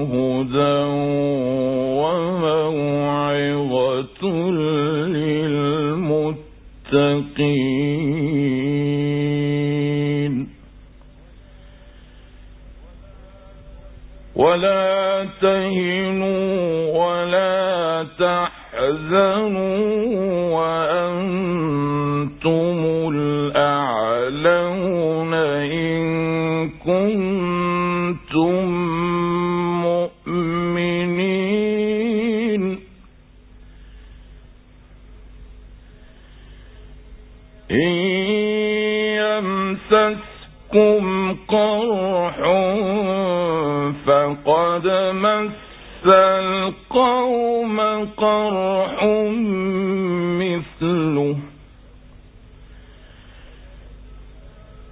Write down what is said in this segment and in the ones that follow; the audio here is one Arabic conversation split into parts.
وهدى وموعظة للمتقين ولا تهنوا ولا تحزنوا يمسسكم قرح فقد مس القوم قرح مثله.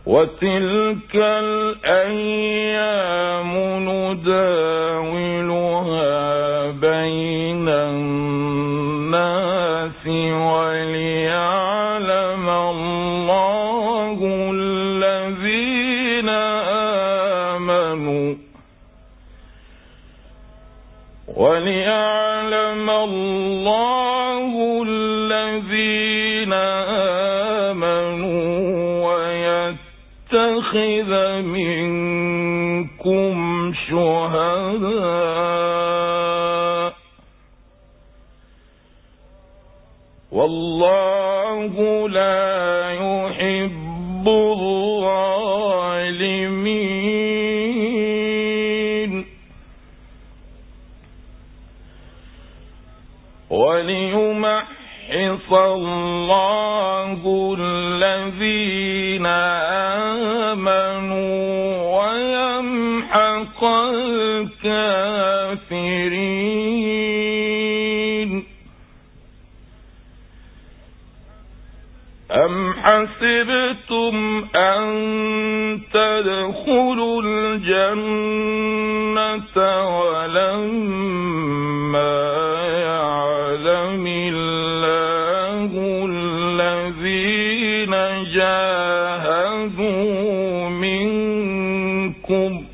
وتلك الأيام نداولها بين وليعلم الله الذين آمنوا ويتخذ منكم شهداء. والله لا يحب الظالمين. وليمحص الله الذين آمنوا ويمحق الكافرين. أم حسبتم أن تدخلوا الجنة ولما جاهدوا منكم.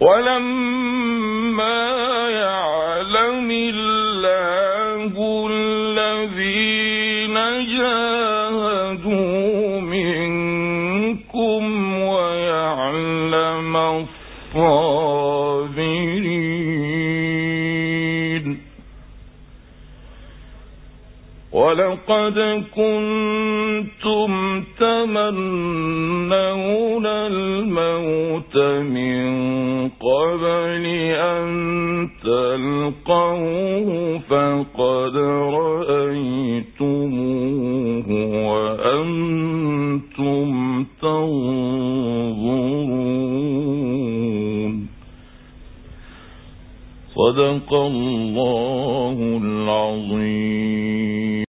ولما يعلم الله الذين جاهدوا منكم ويعلم الصابرين ولقد كنتم تمنون الموت من قبل أن تلقوه فقد رأيتموه صدق الله العظيم.